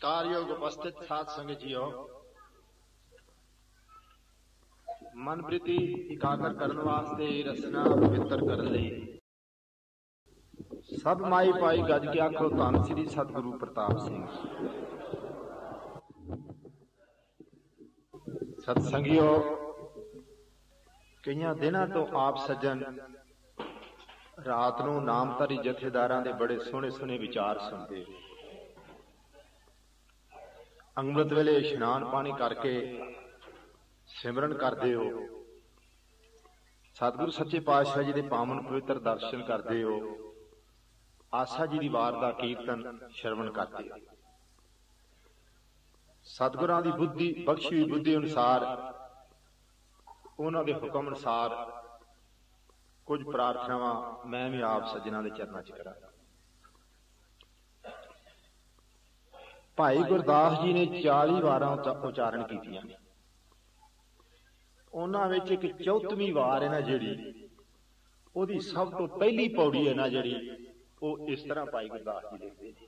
ਕਾਰਯੋਗ ਉਪਸਥਿਤ ਸਾਧ ਸੰਗਤ ਜੀਓ ਮਨ ਬ੍ਰਿਤੀ ਇਕਾਗਰ ਕਰਨ ਵਾਸਤੇ ਰਸਨਾ ਪਵਿੱਤਰ ਕਰਨ ਲਈ ਸਭ ਮਾਈ ਪਾਈ ਗੱਜ ਕੇ ਆਖੋ ਧੰਨ ਸ੍ਰੀ ਸਤਿਗੁਰੂ ਪ੍ਰਤਾਪ ਸਿੰਘ ਸਤ ਸੰਗਿਓ ਕਈਆਂ ਦਿਨਾਂ ਤੋਂ ਆਪ ਸੱਜਣ ਰਾਤ ਨੂੰ ਨਾਮਧਾਰੀ ਜਥੇਦਾਰਾਂ ਦੇ ਬੜੇ ਸੋਹਣੇ ਸੋਹਣੇ ਵਿਚਾਰ ਸੁਣਦੇ ਅੰਮ੍ਰਿਤ ਵੇਲੇ ਇਸ਼ਨਾਨ ਪਾਣੀ ਕਰਕੇ ਸਿਮਰਨ ਕਰਦੇ ਹੋ। ਸਤਿਗੁਰੂ ਸੱਚੇ ਪਾਤਸ਼ਾਹ ਜੀ ਦੇ ਪਾਵਨ ਪਵਿੱਤਰ ਦਰਸ਼ਨ ਕਰਦੇ ਹੋ। ਆਸਾ ਜੀ ਦੀ ਵਾਰ ਦਾ ਕੀਰਤਨ ਸ਼ਰਵਣ ਕਰਦੇ ਹੋ। ਸਤਿਗੁਰਾਂ ਦੀ ਬੁੱਧੀ, ਬਖਸ਼ੀ ਹੋਈ ਬੁੱਧੀ ਅਨੁਸਾਰ ਉਹਨਾਂ ਦੇ ਹੁਕਮ ਅਨੁਸਾਰ ਕੁਝ ਪ੍ਰਾਰਥਨਾਵਾਂ ਮੈਂ ਵੀ ਆਪ ਸੱਜਣਾ ਦੇ ਚਰਨਾਂ 'ਚ ਕਰਾਂਗਾ। ਭਾਈ ਗੁਰਦਾਸ ਜੀ ਨੇ 40 ਵਾਰਾਂ ਉਚਾਰਨ ਕੀਤੀਆਂ। ਉਹਨਾਂ ਵਿੱਚ ਇੱਕ ਚੌਥਵੀਂ ਵਾਰ ਹੈ ਨਾ ਜਿਹੜੀ, ਉਹਦੀ ਸਭ ਤੋਂ ਪਹਿਲੀ ਪੌੜੀ ਹੈ ਨਾ ਜਿਹੜੀ, ਉਹ ਇਸ ਤਰ੍ਹਾਂ ਭਾਈ ਗੁਰਦਾਸ ਜੀ ਲਿਖਦੇ ਨੇ।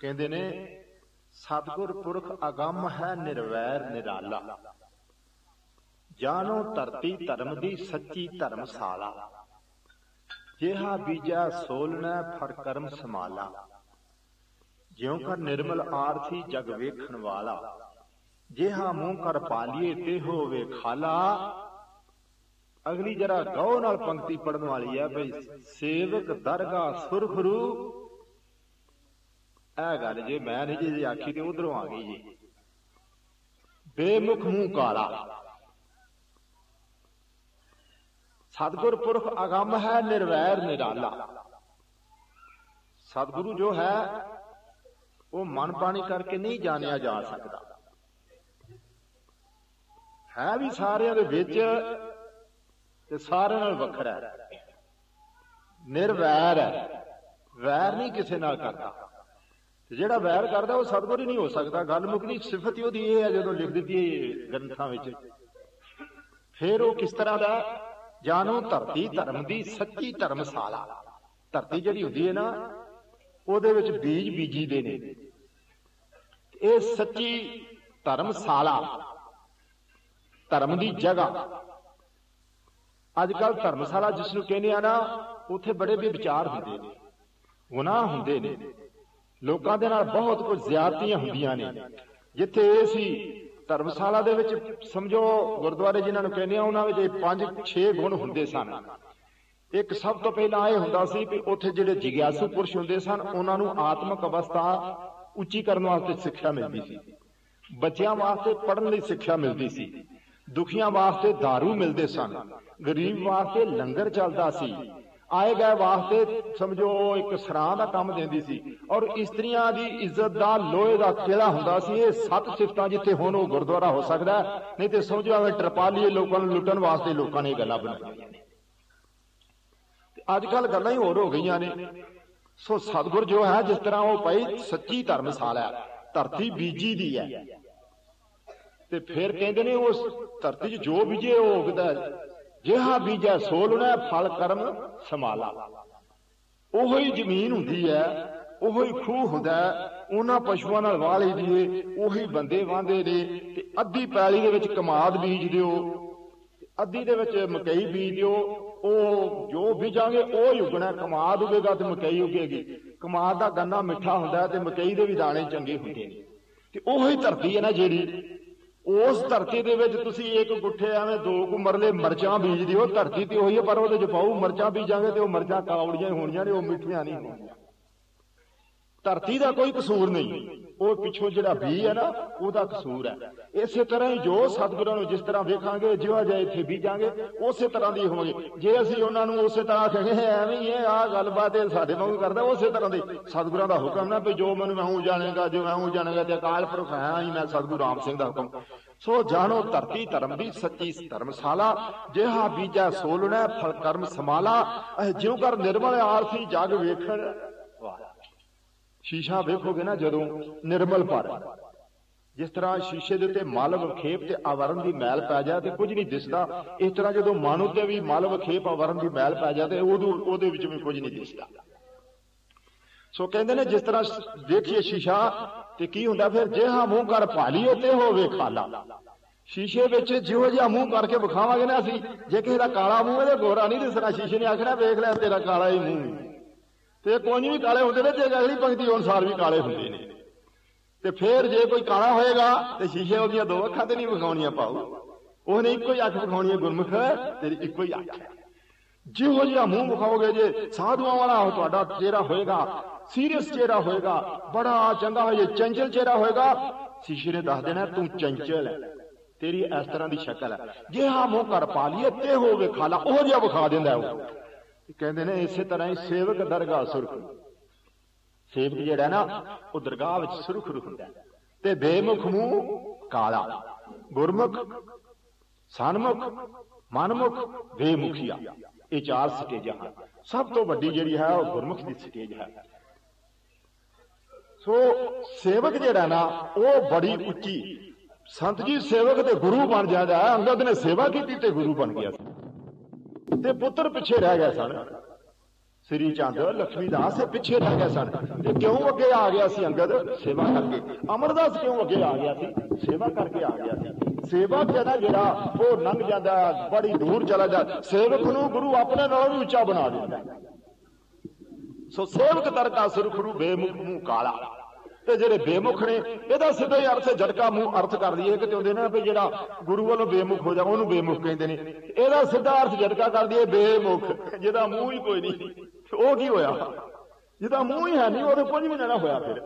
ਕਹਿੰਦੇ ਨੇ, ਸਤਗੁਰ ਪੁਰਖ ਅਗੰਮ ਹੈ ਨਿਰਵੈਰ ਨਿਰਾਲਾ। ਜਾਣੋ ਧਰਤੀ ਧਰਮ ਦੀ ਸੱਚੀ ਧਰਮਸ਼ਾਲਾ। ਜਿਹਾ ਬੀਜਾ ਸੋਲਣਾ ਫਰ ਕਰਮ ਸਮਾਲਾ ਜਿਉ ਕਰ ਨਿਰਮਲ ਆਰਥੀ ਜਗ ਵੇਖਣ ਵਾਲਾ। ਜਿਹਾ ਮੂੰਹ ਕਰ ਪਾਲੀਏ ਤੇ ਹੋਵੇ ਖਾਲਾ। ਅਗਲੀ ਜਰਾ ਗਉ ਨਾਲ ਪੰਕਤੀ ਪੜਨ ਵਾਲੀ ਹੈ ਭਈ ਸੇਵਕ ਦਰਗਾ ਸੁਰਖਰੂ। ਇਹ ਗੱਲ ਜੇ ਮੈਂ ਨਹੀਂ ਜੀ ਆਖੀ ਤੇ ਉਧਰੋਂ ਆ ਗਈ ਜੀ। ਬੇਮੁਖ ਮੂੰਹ ਕਾਲਾ। ਸਤਗੁਰ ਪੁਰਖ ਅਗੰਮ ਹੈ ਨਿਰਵੈਰ ਨਿਰਾਲਾ। ਸਤਗੁਰੂ ਜੋ ਹੈ ਉਹ ਮਨ ਬਾਣੀ ਕਰਕੇ ਨਹੀਂ ਜਾਣਿਆ ਜਾ ਸਕਦਾ। ਹੈ ਵੀ ਸਾਰਿਆਂ ਦੇ ਵਿੱਚ ਤੇ ਸਾਰਿਆਂ ਨਾਲ ਵੱਖਰਾ ਹੈ। ਨਿਰਵੈਰ ਹੈ। ਵੈਰ ਨਹੀਂ ਕਿਸੇ ਨਾਲ ਕਰਦਾ। ਤੇ ਜਿਹੜਾ ਵੈਰ ਕਰਦਾ, ਉਹ ਸਤਗੁਰ ਹੀ ਨਹੀਂ ਹੋ ਸਕਦਾ। ਗੱਲ ਮੁਕਦੀ ਸਿਫਤ ਉਹਦੀ ਇਹ ਹੈ, ਜਦੋਂ ਲਿਖ ਦਿੱਤੀ ਹੈ ਗ੍ਰੰਥਾਂ ਵਿੱਚ। ਫਿਰ ਉਹ ਕਿਸ ਤਰ੍ਹਾਂ ਦਾ ਜਾਣੋ, ਧਰਤੀ ਧਰਮ ਦੀ ਸੱਚੀ ਧਰਮਸ਼ਾਲਾ। ਧਰਤੀ ਜਿਹੜੀ ਹੁੰਦੀ ਹੈ ਨਾ, ਉਹਦੇ ਵਿੱਚ ਬੀਜ ਬੀਜੀ ਦੇ ਨੇ। ਇਹ ਸੱਚੀ ਧਰਮਸ਼ਾਲਾ, ਧਰਮ ਦੀ ਜਗ੍ਹਾ। ਅੱਜ ਕੱਲ ਧਰਮਸ਼ਾਲਾ ਜਿਸ ਨੂੰ ਕਹਿੰਦੇ ਆ ਨਾ, ਉੱਥੇ ਬੜੇ ਵੀ ਵਿਚਾਰ ਹੁੰਦੇ ਨੇ, ਗੁਨਾਹ ਹੁੰਦੇ ਨੇ। ਲੋਕਾਂ ਦੇ ਨਾਲ ਬਹੁਤ ਕੁਝ ਜ਼ਿਆਦਤੀਆਂ ਹੁੰਦੀਆਂ ਨੇ। ਜਿੱਥੇ ਇਹ ਸੀ, ਧਰਮਸ਼ਾਲਾ ਦੇ ਵਿੱਚ ਸਮਝੋ, ਗੁਰਦੁਆਰੇ ਜਿਨ੍ਹਾਂ ਨੂੰ ਕਹਿੰਦੇ ਆ, ਉਹਨਾਂ ਵਿੱਚ 5-6 ਗੁਣ ਹੁੰਦੇ ਸਨ। ਇੱਕ ਸਭ ਤੋਂ ਪਹਿਲਾਂ ਇਹ ਹੁੰਦਾ ਸੀ ਕਿ ਉੱਥੇ ਜਿਹੜੇ ਜਿਗਿਆਸੂ ਪੁਰਸ਼ ਹੁੰਦੇ ਸਨ, ਉਹਨਾਂ ਨੂੰ ਆਤਮਿਕ ਅਵਸਥਾ ਉੱਚੀ ਕਰਨ ਵਾਸਤੇ ਸਿੱਖਿਆ ਮਿਲਦੀ ਸੀ। ਬੱਚਿਆਂ ਵਾਸਤੇ ਪੜ੍ਹਨ ਲਈ ਸਿੱਖਿਆ ਮਿਲਦੀ ਸੀ। ਦੁਖੀਆਂ ਵਾਸਤੇ दारू ਮਿਲਦੇ ਸਨ। ਗਰੀਬ ਵਾਸਤੇ ਲੰਗਰ ਚੱਲਦਾ ਸੀ। ਆਏ ਗਏ ਵਾਸਤੇ ਸਮਝੋ ਇੱਕ ਸਰਾਂ ਦਾ ਕੰਮ ਦਿੰਦੀ ਸੀ। ਔਰ ਇਸਤਰੀਆਂ ਦੀ ਇੱਜ਼ਤ ਦਾ ਲੋਹੇ ਦਾ ਕਿਲਾ ਹੁੰਦਾ ਸੀ। ਇਹ ਸੱਤ ਸਿਫਤਾਂ ਜਿੱਥੇ ਹੁਣ ਉਹ ਗੁਰਦੁਆਰਾ ਹੋ ਸਕਦਾ ਨਹੀਂ ਤੇ ਸਮਝੋ ਐਵੇਂ ਟਰਪਾਲੀਏ ਲੋਕਾਂ ਨੂੰ ਲੁੱਟਣ ਵਾਸਤੇ ਲੋਕਾਂ ਨੇ ਗੱਲਾਂ ਬਣਾਈਆਂ ਅੱਜ ਕੱਲ ਗੱਲਾਂ ਹੀ ਹੋਰ ਹੋ ਗਈਆਂ ਨੇ। ਸੋ ਸਤਗੁਰ ਜੋ ਹੈ, ਜਿਸ ਤਰ੍ਹਾਂ ਉਹ ਭਾਈ ਸੱਚੀ ਧਰਮਸ਼ਾਲਾ ਹੈ। ਧਰਤੀ ਬੀਜੀ ਦੀ ਹੈ। ਤੇ ਫਿਰ ਕਹਿੰਦੇ ਨੇ ਉਸ ਧਰਤੀ 'ਚ ਜੋ ਬੀਜੇ ਉਹ ਉਗਦਾ ਜਿਹਾ ਬੀਜਾ ਸੋਲਣਾ ਫਲ ਕਰਮ ਸਮਾਲਾ ਉਹੋ ਹੀ ਜ਼ਮੀਨ ਹੁੰਦੀ ਹੈ, ਉਹੋ ਹੀ ਖੂਹ ਹੁੰਦਾ ਉਹਨਾਂ ਪਸ਼ੂਆਂ ਨਾਲ ਵਾਹ ਲਈ ਦੀਏ ਉਹੀ ਬੰਦੇ ਵਾਂਦੇ ਨੇ ਤੇ ਅੱਧੀ ਪੈਲੀ ਦੇ ਵਿੱਚ ਕਮਾਦ ਬੀਜ ਦਿਓ ਅੱਧੀ ਦੇ ਵਿੱਚ ਮਕਈ ਬੀਜ ਦਿਓ, ਉਹ ਜੋ ਬੀਜਾਂਗੇ, ਉਹ ਹੀ ਉਗਣਾ ਕਮਾਦ ਉਗੇਗਾ ਤੇ ਮਕਈ ਉਗੇਗੀ। ਕਮਾਦ ਦਾ ਗੰਨਾ ਮਿੱਠਾ ਹੁੰਦਾ ਤੇ ਮਕਈ ਦੇ ਵੀ ਦਾਣੇ ਚੰਗੇ ਹੁੰਦੇ ਨੇ। ਤੇ ਉਹੀ ਧਰਤੀ ਹੈ ਨਾ ਜਿਹੜੀ, ਉਸ ਧਰਤੀ ਦੇ ਵਿੱਚ ਤੁਸੀਂ ਇੱਕ ਗੁੱਠੇ ਐਵੇਂ ਦੋ ਕੁ ਮਰਲੇ ਮਰਚਾਂ ਬੀਜ ਦਿਓ। ਧਰਤੀ ਤੇ ਉਹੀ ਹੈ, ਪਰ ਉਹਦੇ ਚ ਪਾਉ ਮਰਚਾਂ ਬੀਜਾਂਗੇ ਤੇ ਉਹ ਮਰਚਾਂ ਕਾਉੜੀਆਂ ਹੋਣੀਆਂ ਨੇ, ਉਹ ਮਿੱਠੀਆਂ ਨਹੀਂ ਹੋਣੀਆਂ। ਧਰਤੀ ਦਾ ਕੋਈ ਕਸੂਰ ਨਹੀਂ। ਉਹ ਪਿੱਛੋਂ ਜਿਹੜਾ ਬੀ ਹੈ ਨਾ, ਉਹਦਾ ਕਸੂਰ ਹੈ। ਇਸੇ ਤਰ੍ਹਾਂ ਹੀ ਜੋ ਸਤਿਗੁਰਾਂ ਨੂੰ ਜਿਸ ਤਰ੍ਹਾਂ ਵੇਖਾਂਗੇ, ਜਿਉਂ ਜਾਏ ਇੱਥੇ ਬੀਜਾਂਗੇ, ਉਸੇ ਤਰ੍ਹਾਂ ਦੀ ਹੋਵਾਂਗੇ ਜੇ ਅਸੀਂ ਉਹਨਾਂ ਨੂੰ ਉਸੇ ਤਰ੍ਹਾਂ ਕਹਾਂਗੇ ਐਵੇਂ ਹੀ ਹੈ ਗੱਲਬਾਤ ਇਹ ਸਾਡੇ ਵਾਂਗੂ ਕਰਦਾ, ਉਸੇ ਤਰ੍ਹਾਂ ਦੇ। ਸਤਿਗੁਰਾਂ ਦਾ ਹੁਕਮ ਨਾ ਵੀ ਜੋ ਮੈਨੂੰ ਮੈਂ ਜਾਣੇਗਾ, ਜੋ ਮੈਂ ਜਾਣੇਗਾ ਤੇ ਅਕਾਲ ਪੁਰਖ ਹੈ ਹੀ ਮੈਂ ਸਤਿਗੁਰੂ ਰਾਮ ਸਿੰਘ ਦਾ ਹੁਕਮ। ਸੋ ਜਾਣੋ, ਧਰਤੀ ਧਰਮ ਦੀ ਸੱਚੀ ਧਰਮਸ਼ਾਲਾ, ਜਿਹਾ ਬੀਜਾ ਸੋਲਣਾ, ਫਲ ਕਰਮ ਸਮਾਲਾ ਜਿਉ ਕਰ ਨਿਰਮਲ ਆਰਥੀ ਜਗ ਵੇਖਣ ਸ਼ੀਸ਼ਾ ਵੇਖੋਗੇ ਨਾ ਜਦੋਂ ਨਿਰਮਲ ਪਰ ਜਿਸ ਤਰ੍ਹਾਂ ਸ਼ੀਸ਼ੇ ਦੇ ਉੱਤੇ ਮਲ ਵਖੇਪ ਤੇ ਆਵਰਨ ਦੀ ਮੈਲ ਪੈ ਜਾ ਤੇ ਕੁਝ ਨਹੀਂ ਦਿਸਦਾ, ਇਸ ਤਰ੍ਹਾਂ ਜਦੋਂ ਮਨ ਉੱਤੇ ਵੀ ਮਲ ਵਖੇਪ ਆਵਰਨ ਦੀ ਮੈਲ ਪੈ ਜਾ ਤੇ ਉਹਦੇ ਵਿੱਚ ਵੀ ਕੁਝ ਨਹੀਂ ਦਿਸਦਾ। ਸੋ ਕਹਿੰਦੇ ਨੇ ਜਿਸ ਤਰ੍ਹਾਂ ਦੇਖੀਏ ਸ਼ੀਸ਼ਾ ਤੇ ਕੀ ਹੁੰਦਾ ਫਿਰ, ਜੇ ਹਾਂ ਮੂੰਹ ਕਰ ਭਾਲੀਏ ਤੇ ਹੋਵੇ ਖਾਲਾ। ਸ਼ੀਸ਼ੇ ਵਿੱਚ ਜਿਹੋ ਜਿਹਾ ਮੂੰਹ ਕਰਕੇ ਵਿਖਾਵਾਂਗੇ ਨਾ ਅਸੀਂ, ਜੇ ਕਿਸੇ ਦਾ ਕਾਲਾ ਮੂੰਹ ਇਹਦੇ ਗੋਰਾ ਨਹੀਂ ਦਿਸਣਾ, ਸ਼ੀਸ਼ੇ ਨੇ ਆਖਣਾ ਵੇਖ ਲੈ ਤੇਰਾ ਕਾਲਾ ਹੀ ਮੂੰਹ। ਤੇ ਕੋਈ ਵੀ ਕਾਲੇ ਹੁੰਦੇ ਨੇ, ਤੇ ਅਗਲੀ ਪੰਕਤੀ ਅਨੁਸਾਰ ਵੀ ਕਾਲੇ ਹੁੰਦੇ ਨੇ। ਤੇ ਫਿਰ ਜੇ ਕੋਈ ਕਾਲਾ ਹੋਏਗਾ, ਤੇ ਸ਼ੀਸ਼ੇ ਉਹਦੀਆਂ ਦੋ ਅੱਖਾਂ ਤੇ ਨਹੀਂ ਵਿਖਾਉਣੀਆਂ ਪਾਉ ਉਹਨੇ ਇੱਕੋ ਹੀ ਅੱਖ ਵਿਖਾਉਣੀ ਹੈ, ਗੁਰਮੁਖ, ਤੇਰੀ ਇੱਕੋ ਹੀ ਅੱਖ ਹੈ। ਜਿਹੋ ਜਿਹਾ ਮੂੰਹ ਵਿਖਾਓਗੇ ਜੇ ਸਾਧੂਆਂ ਵਾਲਾ ਤੁਹਾਡਾ ਚਿਹਰਾ ਹੋਏਗਾ, ਸੀਰੀਅਸ ਚਿਹਰਾ ਹੋਏਗਾ, ਬੜਾ ਚੰਗਾ ਹੋਏ ਚੰਚਲ ਚਿਹਰਾ ਹੋਏਗਾ, ਸ਼ੀਸ਼ੇ ਨੇ ਦੱਸ ਦੇਣਾ, ਤੂੰ ਚੰਚਲ ਹੈ। ਤੇਰੀ ਇਸ ਤਰ੍ਹਾਂ ਦੀ ਸ਼ਕਲ ਹੈ। ਜੇ ਹਾਂ ਮੂੰਹ ਕਰ ਪਾ ਲਈਏ, ਤੇ ਹੋਵੇ ਖਾਲਾ ਉਹ ਜਿਹਾ ਵਿਖਾ ਦਿੰਦਾ ਉਹ। ਕਹਿੰਦੇ ਨੇ ਇਸੇ ਤਰ੍ਹਾਂ ਹੀ ਸੇਵਕ ਦਰਗਾਹ ਸੁਰਖ। ਸੇਵਕ ਜਿਹੜਾ ਨਾ, ਉਹ ਦਰਗਾਹ ਵਿੱਚ ਸੁਰਖ ਹੁੰਦਾ ਤੇ ਬੇਮੁਖ ਮੂੰਹ ਕਾਲਾ, ਗੁਰਮੁਖ ਸਨਮੁਖ ਮਨਮੁਖ ਬੇਮੁਖੀਆ। ਇਹ ਚਾਰ ਸਟੇਜਾਂ ਹਨ। ਸਭ ਤੋਂ ਵੱਡੀ ਜਿਹੜੀ ਹੈ, ਉਹ ਗੁਰਮੁਖ ਦੀ ਸਟੇਜ ਹੈ। ਸੋ ਸੇਵਕ ਜਿਹੜਾ ਨਾ, ਉਹ ਬੜੀ ਉੱਚੀ, ਸੰਤ ਜੀ ਸੇਵਕ ਤੇ ਗੁਰੂ ਬਣ ਜਾਂਦਾ ਅੰਗਦ ਨੇ ਸੇਵਾ ਕੀਤੀ ਤੇ ਗੁਰੂ ਬਣ ਗਿਆ ਤੇ ਪੁੱਤਰ ਪਿੱਛੇ ਰਹਿ ਗਏ ਸਨ। ਸ੍ਰੀ ਚੰਦ ਲక్ష్ਮੀ ਦਾਸ ਪਿੱਛੇ ਰਹਿ ਗਏ ਸਨ। ਤੇ ਕਿਉਂ ਅੱਗੇ ਆ ਗਿਆ ਸੀ ਅੰਗਦ? ਸੇਵਾ ਕਰਕੇ। ਅਮਰਦਾਸ ਕਿਉਂ ਅੱਗੇ ਆ ਗਿਆ ਸੀ? ਸੇਵਾ ਕਰਕੇ ਆ ਗਿਆ ਸੀ। ਸੇਵਾ ਜਿਹੜਾ ਜਿਹੜਾ ਉਹ ਲੰਘ ਜਾਂਦਾ, ਬੜੀ ਦੂਰ ਚਲਾ ਜਾਂਦਾ। ਸੇਵਕ ਨੂੰ ਗੁਰੂ ਆਪਣੇ ਨਾਲੋਂ ਵੀ ਉੱਚਾ ਬਣਾ ਦਿੰਦਾ। ਸੋ ਸੇਵਕ ਤਰਕਾ ਸੁਰਖਰੂ ਬੇਮੁਖ ਮੂੰਹ ਕਾਲਾ। ਤੇ ਜਿਹੜੇ ਬੇਮੁਖ ਨੇ, ਇਹਦਾ ਸਿੱਧਾ ਹੀ ਅਰਥ ਝਟਕਾ ਮੂੰਹ ਅਰਥ ਕਰਦੀ ਹੈ ਕਿ ਚਾਹੁੰਦੇ ਨੇ ਵੀ ਜਿਹੜਾ ਗੁਰੂ ਵੱਲੋਂ ਬੇਮੁਖ ਹੋ ਜਾ ਉਹਨੂੰ ਬੇਮੁਖ ਕਹਿੰਦੇ ਨੇ। ਇਹਦਾ ਸਿੱਧਾ ਅਰਥ ਝਟਕਾ ਕਰਦੀ ਹੈ ਬੇਮੁਖ। ਜਿਹਦਾ ਮੂੰਹ ਹੀ ਕੋਈ ਨਹੀਂ, ਉਹ ਕੀ ਹੋਇਆ? ਜਿਹਦਾ ਮੂੰਹ ਹੀ ਹੈ ਨਹੀਂ, ਉਹਦੇ ਕੁਝ ਵੀ ਨਾ ਹੋਇਆ ਫਿਰ।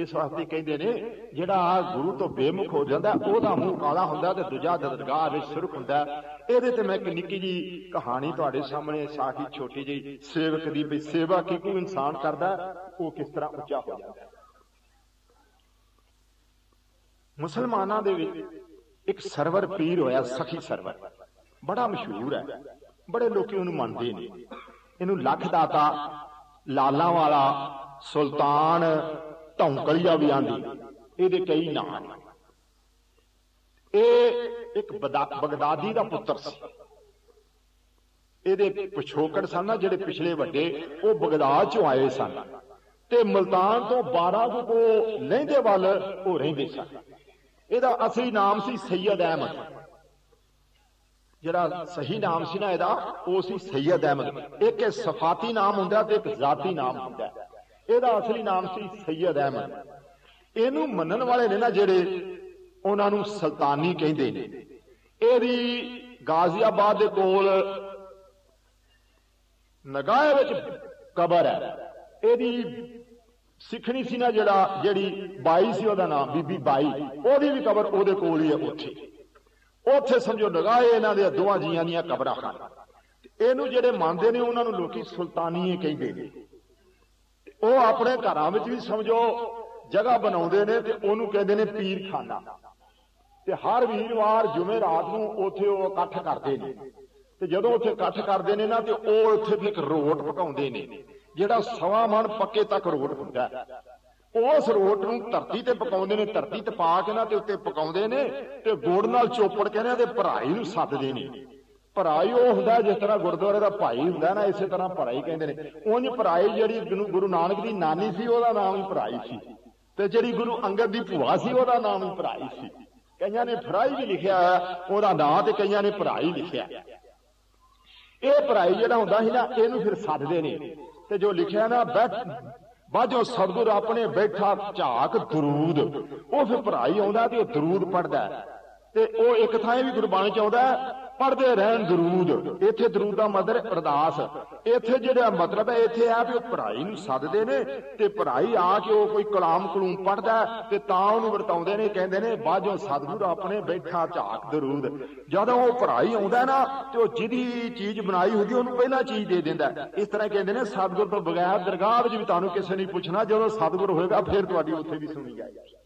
ਇਸ ਵਾਸਤੇ ਕਹਿੰਦੇ ਨੇ, ਜਿਹੜਾ ਗੁਰੂ ਤੋਂ ਬੇਮੁਖ ਹੋ ਜਾਂਦਾ, ਉਹਦਾ ਮੂੰਹ ਕਾਲਾ ਹੁੰਦਾ ਤੇ ਦੂਜਾ ਦਰਗਾਹ ਵਿੱਚ ਸੁਰਖ ਹੁੰਦਾ। ਇਹਦੇ ਤੇ ਮੈਂ ਇੱਕ ਨਿੱਕੀ ਜੀ ਕਹਾਣੀ ਤੁਹਾਡੇ ਸਾਹਮਣੇ, ਸਾਖੀ ਛੋਟੀ ਜੀ ਸੇਵਕ ਦੀ ਵੀ ਸੇਵਾ ਕੀ ਕੋਈ ਇਨਸਾਨ ਕਰਦਾ, ਉਹ ਕਿਸ ਤਰ੍ਹਾਂ ਉੱਚਾ ਹੋ ਜਾਂਦਾ। ਮੁਸਲਮਾਨਾਂ ਦੇ ਵਿੱਚ ਇੱਕ ਸਰਵਰ ਪੀਰ ਹੋਇਆ, ਸਖੀ ਸਰਵਰ। ਬੜਾ ਮਸ਼ਹੂਰ ਹੈ। ਬੜੇ ਲੋਕੀ ਉਹਨੂੰ ਮੰਨਦੇ ਨੇ। ਇਹਨੂੰ ਲੱਖ ਦਾਤਾ, ਲਾਲਾਂ ਵਾਲਾ, ਸੁਲਤਾਨ ਢੌਂਕਲੀਆ ਵੀ ਆਂਦੀ। ਇਹਦੇ ਕਈ ਨਾਂ ਨੇ। ਇਹ ਇੱਕ ਬਗਦਾਦੀ ਦਾ ਪੁੱਤਰ ਸੀ। ਇਹਦੇ ਪਿਛੋਕੜ ਸਨ ਨਾ, ਜਿਹੜੇ ਪਿਛਲੇ ਵੱਡੇ, ਉਹ ਬਗਦਾਦ ਚੋਂ ਆਏ ਸਨ। ਤੇ ਮਲਤਾਨ ਤੋਂ 12 ਕੋ ਲਹਿੰਦੇ ਵੱਲ ਉਹ ਰਹਿੰਦੇ ਸਨ। ਇਹਦਾ ਅਸਲੀ ਨਾਮ ਸੀ ਸੈਯਦ ਅਹਿਮਦ। ਜਿਹੜਾ ਸਹੀ ਨਾਮ ਸੀ ਨਾ ਇਹਦਾ, ਉਹ ਸੀ ਸੈਯਦ ਅਹਿਮਦ। ਇੱਕ ਸਫਾਤੀ ਨਾਮ ਹੁੰਦਾ ਤੇ ਇੱਕ ਜ਼ਾਤੀ ਨਾਮ ਹੁੰਦਾ। ਇਹਦਾ ਅਸਲੀ ਨਾਮ ਸੀ ਸੈਯਦ ਅਹਿਮਦ। ਇਹਨੂੰ ਮੰਨਣ ਵਾਲੇ ਨੇ ਨਾ ਜਿਹੜੇ ਉਹਨਾਂ ਨੂੰ ਸੁਲਤਾਨੀ ਕਹਿੰਦੇ ਨੇ। ਇਹਦੀ ਗਾਜ਼ੀਆਬਾਦ ਦੇ ਕੋਲ ਨਗਾਏ ਵਿੱਚ ਕਬਰ ਹੈ। ਇਹਦੀ ਸਿੱਖਣੀ ਸੀ ਨਾ ਜਿਹੜਾ ਜਿਹੜੀ ਬਾਈ ਸੀ ਉਹਦਾ ਨਾਮ, ਬੀਬੀ ਬਾਈ। ਉਹਦੀ ਵੀ ਕਬਰ ਉਹਦੇ ਕੋਲ ਹੀ ਹੈ ਉੱਥੇ। ਉੱਥੇ ਸਮਝੋ ਨਗਾਏ ਇਹਨਾਂ ਦੇ ਦੋਵਾਂ ਜੀਆਂ ਦੀਆਂ ਕਬਰਾਂ ਹਨ। ਇਹਨੂੰ ਜਿਹੜੇ ਮੰਨਦੇ ਨੇ, ਉਹਨਾਂ ਨੂੰ ਲੋਕੀ ਸੁਲਤਾਨੀਏ ਕਹਿੰਦੇ ਨੇ। ਉਹ ਆਪਣੇ ਘਰਾਂ ਵਿੱਚ ਵੀ ਸਮਝੋ ਜਗ੍ਹਾ ਬਣਾਉਂਦੇ ਨੇ ਤੇ ਉਹਨੂੰ ਕਹਿੰਦੇ ਨੇ ਪੀਰਖਾਨਾ। ਤੇ ਹਰ ਵੀਰਵਾਰ ਜੁਮੇ ਰਾਤ ਨੂੰ ਉੱਥੇ ਉਹ ਇਕੱਠ ਕਰਦੇ ਨੇ। ਤੇ ਜਦੋਂ ਉੱਥੇ ਇਕੱਠ ਕਰਦੇ ਨੇ ਨਾ, ਤੇ ਉਹ ਉੱਥੇ ਫਿਰ ਇੱਕ ਰੋਟ ਪਕਾਉਂਦੇ ਨੇ। ਜਿਹੜਾ ਸਵਾ ਮਣ ਪੱਕੇ ਤੱਕ ਰੋਟ ਹੁੰਦਾ ਉਸ ਰੋਟ ਨੂੰ ਧਰਤੀ ਤੇ ਪਕਾਉਂਦੇ ਨੇ, ਧਰਤੀ ਤੇ ਪਾ ਕੇ ਨਾ ਤੇ ਉੱਤੇ ਪਕਾਉਂਦੇ ਨੇ ਤੇ ਗੋੜ ਨਾਲ ਚੋਪੜ ਕੇ ਤੇ ਭਰਾਈ ਨੂੰ ਸੱਦਦੇ ਨੇ। ਭਰਾਈ ਉਹ ਹੁੰਦਾ ਜਿਸ ਤਰ੍ਹਾਂ ਗੁਰਦੁਆਰੇ ਦਾ ਭਾਈ ਹੁੰਦਾ ਨਾ, ਇਸੇ ਤਰ੍ਹਾਂ ਭਰਾਈ ਕਹਿੰਦੇ ਨੇ। ਉਂਝ ਭਰਾਈ ਜਿਹੜੀ ਗੁਰੂ ਨਾਨਕ ਦੀ ਨਾਨੀ ਸੀ, ਉਹਦਾ ਨਾਮ ਹੀ ਭਰਾਈ ਸੀ। ਤੇ ਜਿਹੜੀ ਗੁਰੂ ਅੰਗਦ ਦੀ ਭੂਆ ਸੀ, ਉਹਦਾ ਨਾਮ ਹੀ ਭਰਾਈ ਸੀ। ਕਈਆਂ ਨੇ ਫਰਾਈ ਵੀ ਲਿਖਿਆ, ਉਹਦਾ ਨਾਂ ਤੇ ਕਈਆਂ ਨੇ ਭਰਾਈ ਲਿਖਿਆ। ਇਹ ਭਰਾਈ ਜਿਹੜਾ ਹੁੰਦਾ ਸੀ ਨਾ, ਇਹਨੂੰ ਫਿਰ ਸੱਦਦੇ ਨੇ। ਤੇ ਜੋ ਲਿਖਿਆ ਨਾ, ਬੈਠ ਬਾਜੋ ਸਤਗੁਰ ਆਪਣੇ ਬੈਠਾ ਝਾਕ ਦਰੂਦ। ਉਹ ਫਿਰ ਭਰਾਈ ਆਉਂਦਾ ਤੇ ਉਹ ਦਰੂਦ ਪੜਦਾ ਤੇ ਉਹ ਇੱਕ ਥਾਂ ਵੀ ਗੁਰਬਾਣੀ ਚ ਆਉਂਦਾ ਪੜਦੇ ਰਹਿਣ ਦਰੂਦ। ਇੱਥੇ ਦਰੂਦ ਦਾ ਮਤਲਬ ਅਰਦਾਸ। ਇੱਥੇ ਜਿਹੜਾ ਮਤਲਬ ਹੈ, ਇੱਥੇ ਆ ਵੀ ਉਹ ਪੜ੍ਹਾਈ ਨੂੰ ਸੱਦਦੇ ਨੇ ਤੇ ਪੜ੍ਹਾਈ ਆ ਕੇ ਉਹ ਕੋਈ ਕਲਾਮ ਕਲੂਮ ਪੜਦਾ ਤੇ ਤਾਂ ਉਹਨੂੰ ਵਰਤਾਉਂਦੇ ਨੇ, ਕਹਿੰਦੇ ਨੇ ਬਾਝੋਂ ਸਤਿਗੁਰ ਆਪਣੇ ਬੈਠਾ ਝਾਕ ਦਰੂਦ। ਜਦੋਂ ਉਹ ਪੜ੍ਹਾਈ ਆਉਂਦਾ ਨਾ, ਤੇ ਉਹ ਜਿਹਦੀ ਚੀਜ਼ ਬਣਾਈ ਹੁੰਦੀ, ਉਹਨੂੰ ਪਹਿਲਾਂ ਚੀਜ਼ ਦੇ ਦਿੰਦਾ ਇਸ ਤਰ੍ਹਾਂ ਕਹਿੰਦੇ ਨੇ, ਸਤਿਗੁਰ ਤੋਂ ਬਗੈਰ ਦਰਗਾਹ ਵਿੱਚ ਵੀ ਤੁਹਾਨੂੰ ਕਿਸੇ ਨਹੀਂ ਪੁੱਛਣਾ, ਜਦੋਂ ਸਤਿਗੁਰ ਹੋਏਗਾ, ਫਿਰ ਤੁਹਾਡੀ ਉੱਥੇ ਵੀ ਸੁਣੀ ਜਾਏਗੀ।